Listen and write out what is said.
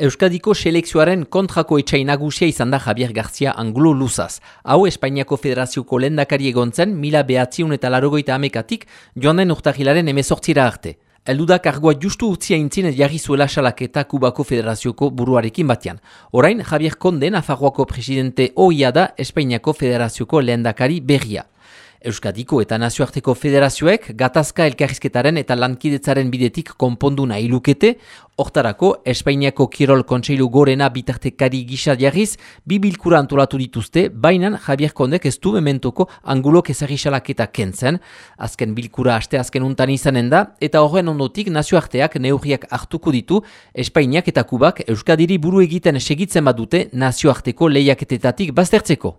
Euskadiko selekzioaren kontrako etxai nagusia izan da Javier García Angulo Luzaz. Hau Espainiako Federazioko lendakari egontzen mila behatziun eta larogoita amekatik joan den urtahilaren emezortzira arte. Eldudak argoa justu utzia intzin jarri zuela salaketa Kubako Federazioko buruarekin batean. Orain, Javier Konde, Nafarroako presidente oia da Espainiako Federazioko lehendakari berria. Euskadiko eta Nazioarteko Federazioek gatazka elkarrizketaren eta lankidetzaren bidetik konpondu nahi lukete, hortarako Espainiako Kirol Kontseilu Gorena bitartekari gisa jarriz, bi bilkura antolatu dituzte, bainan Javier Kondek ez du mementoko angulok ezagisalak eta kentzen, azken bilkura aste azken untan izanen da, eta horren ondotik nazioarteak neurriak hartuko ditu, Espainiak eta Kubak Euskadiri buru egiten segitzen badute nazioarteko lehiaketetatik baztertzeko.